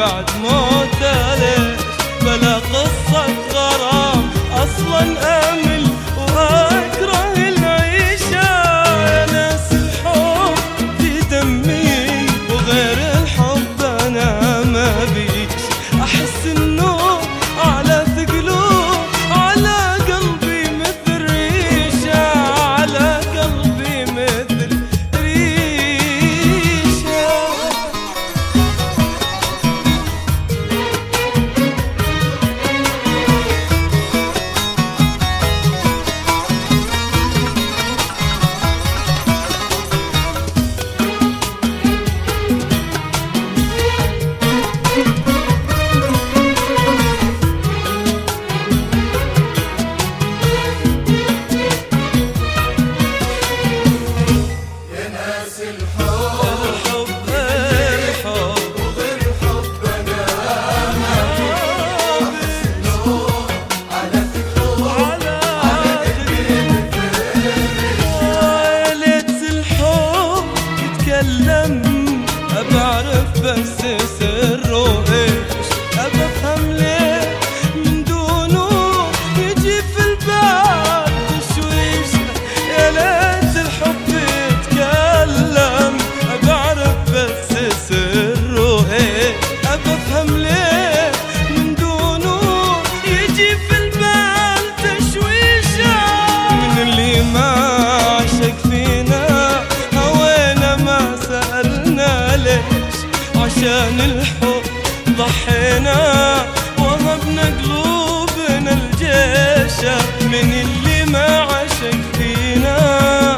بعد موته ليش بلا قصة غرام أصلا أنا sevse وهبنا وهبنا قلوبنا الجيش من اللي ما عشق فينا.